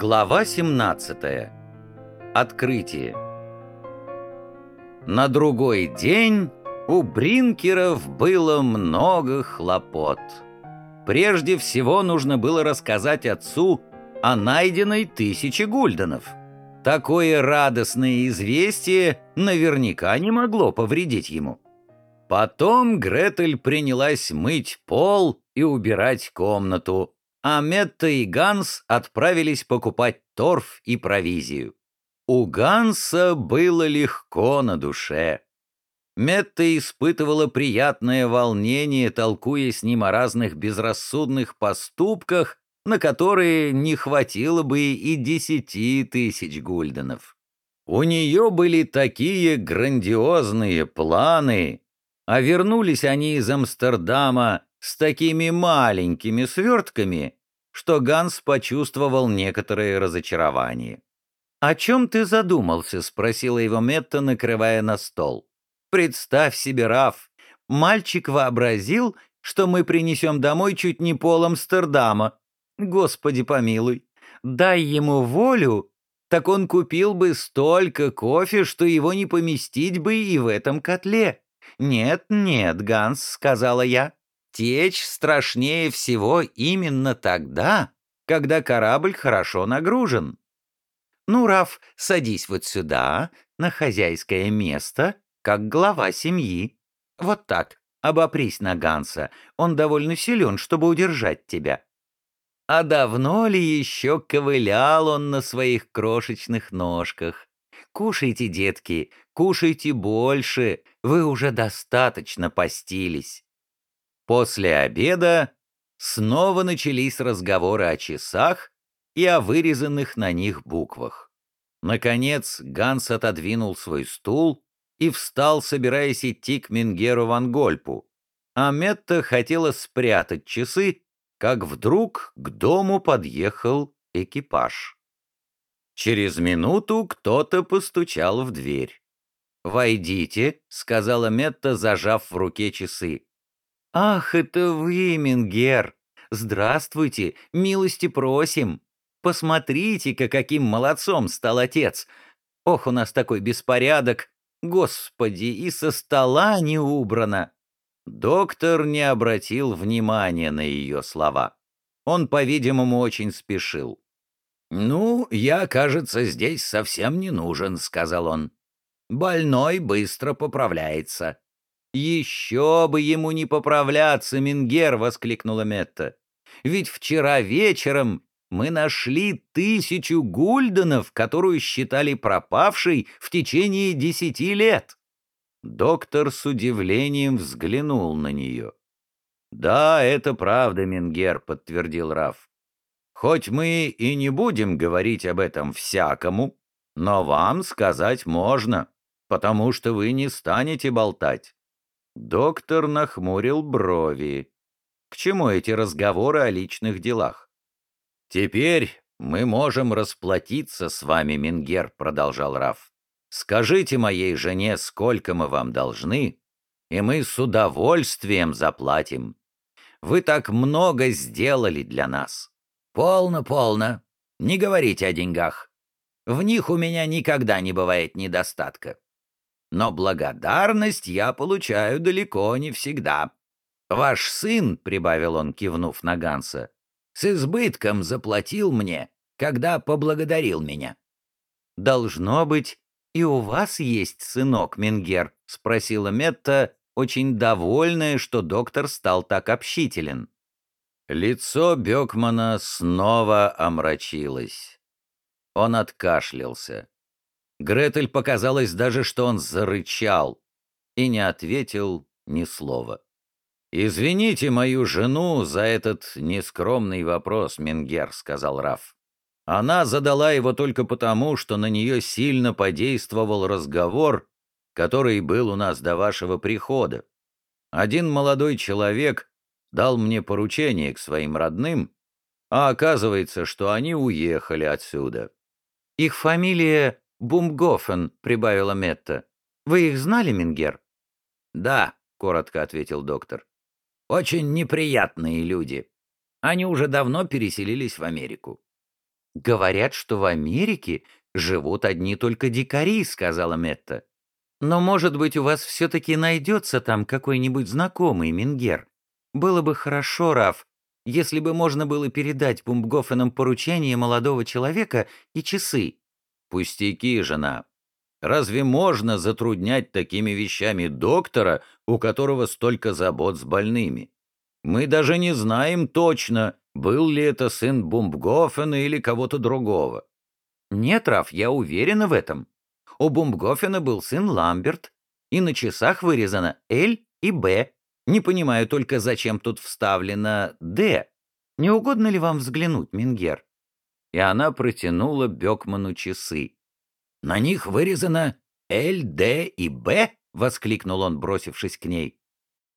Глава 17. Открытие. На другой день у Бринкеров было много хлопот. Прежде всего нужно было рассказать отцу о найденной тысяче гульденов. Такое радостное известие наверняка не могло повредить ему. Потом Гретель принялась мыть пол и убирать комнату, а Метта и Ганс отправились покупать торф и провизию. У Ганса было легко на душе. Метта испытывала приятное волнение, толкуя с ним о разных безрассудных поступках, на которые не хватило бы и десяти тысяч гульденов. У нее были такие грандиозные планы, а вернулись они из Амстердама с такими маленькими свертками, что Ганс почувствовал некоторое разочарование. «О чем ты задумался?» — спросила его Метта, накрывая на стол. «Представь себе, Раф, мальчик вообразил, что мы принесем домой чуть не пол Амстердама. Господи помилуй, дай ему волю, так он купил бы столько кофе, что его не поместить бы и в этом котле. Нет, нет, Ганс, сказала я, Течь страшнее всего именно тогда, когда корабль хорошо нагружен. Ну, Раф, садись вот сюда, на хозяйское место, как глава семьи. Вот так, обопрись на Ганса, он довольно силен, чтобы удержать тебя. А давно ли еще ковылял он на своих крошечных ножках? Кушайте, детки, кушайте больше, вы уже достаточно постились. После обеда снова начались разговоры о часах и о вырезанных на них буквах. Наконец Ганс отодвинул свой стул и встал, собираясь идти к Мингеру Ван Гольпу, а Метта хотела спрятать часы, как вдруг к дому подъехал экипаж. Через минуту кто-то постучал в дверь. «Войдите», — сказала Метта, зажав в руке часы. «Ах, это вы, Мингер! Здравствуйте, милости просим! Посмотрите-ка, каким молодцом стал отец! Ох, у нас такой беспорядок! Господи, и со стола не убрано!» Доктор не обратил внимания на ее слова. Он, по-видимому, очень спешил. «Ну, я, кажется, здесь совсем не нужен», — сказал он. «Больной быстро поправляется. «Еще бы ему не поправляться, Мингер!» — воскликнула Метта. «Ведь вчера вечером мы нашли тысячу гульденов, которую считали пропавшей в течение десяти лет». Доктор с удивлением взглянул на нее. «Да, это правда, Мингер», — подтвердил Раф. «Хоть мы и не будем говорить об этом всякому, но вам сказать можно, потому что вы не станете болтать. Доктор нахмурил брови. К чему эти разговоры о личных делах? «Теперь мы можем расплатиться с вами, Мингер», — продолжал Раф. «Скажите моей жене, сколько мы вам должны, и мы с удовольствием заплатим. Вы так много сделали для нас». «Полно, полно. Не говорите о деньгах. В них у меня никогда не бывает недостатка но благодарность я получаю далеко не всегда. Ваш сын, — прибавил он, кивнув на Ганса, — с избытком заплатил мне, когда поблагодарил меня. «Должно быть, и у вас есть сынок, Менгер?» — спросила Метта, очень довольная, что доктор стал так общителен. Лицо Бекмана снова омрачилось. Он откашлялся. Гретель показалось даже, что он зарычал и не ответил ни слова. «Извините мою жену за этот нескромный вопрос, Менгер», — сказал Раф. «Она задала его только потому, что на нее сильно подействовал разговор, который был у нас до вашего прихода. Один молодой человек дал мне поручение к своим родным, а оказывается, что они уехали отсюда». «Их фамилия «Бумгофен», — прибавила Метта. «Вы их знали, Мингер?» «Да», — коротко ответил доктор. «Очень неприятные люди. Они уже давно переселились в Америку». «Говорят, что в Америке живут одни только дикари», — сказала Метта. «Но, может быть, у вас все-таки найдется там какой-нибудь знакомый Мингер. Было бы хорошо, Раф, если бы можно было передать Бумбгофенам поручение молодого человека и часы». «Пустяки, жена. Разве можно затруднять такими вещами доктора, у которого столько забот с больными? Мы даже не знаем точно, был ли это сын Бумбгофена или кого-то другого. Нет, Раф, я уверена в этом. У Бумбгофена был сын Ламберт, и на часах вырезано «Л» и «Б». Не понимаю только, зачем тут вставлено «Д». Не угодно ли вам взглянуть, Мингер?» И она протянула Бекману часы. «На них вырезано «Л», «Д» и «Б», — воскликнул он, бросившись к ней.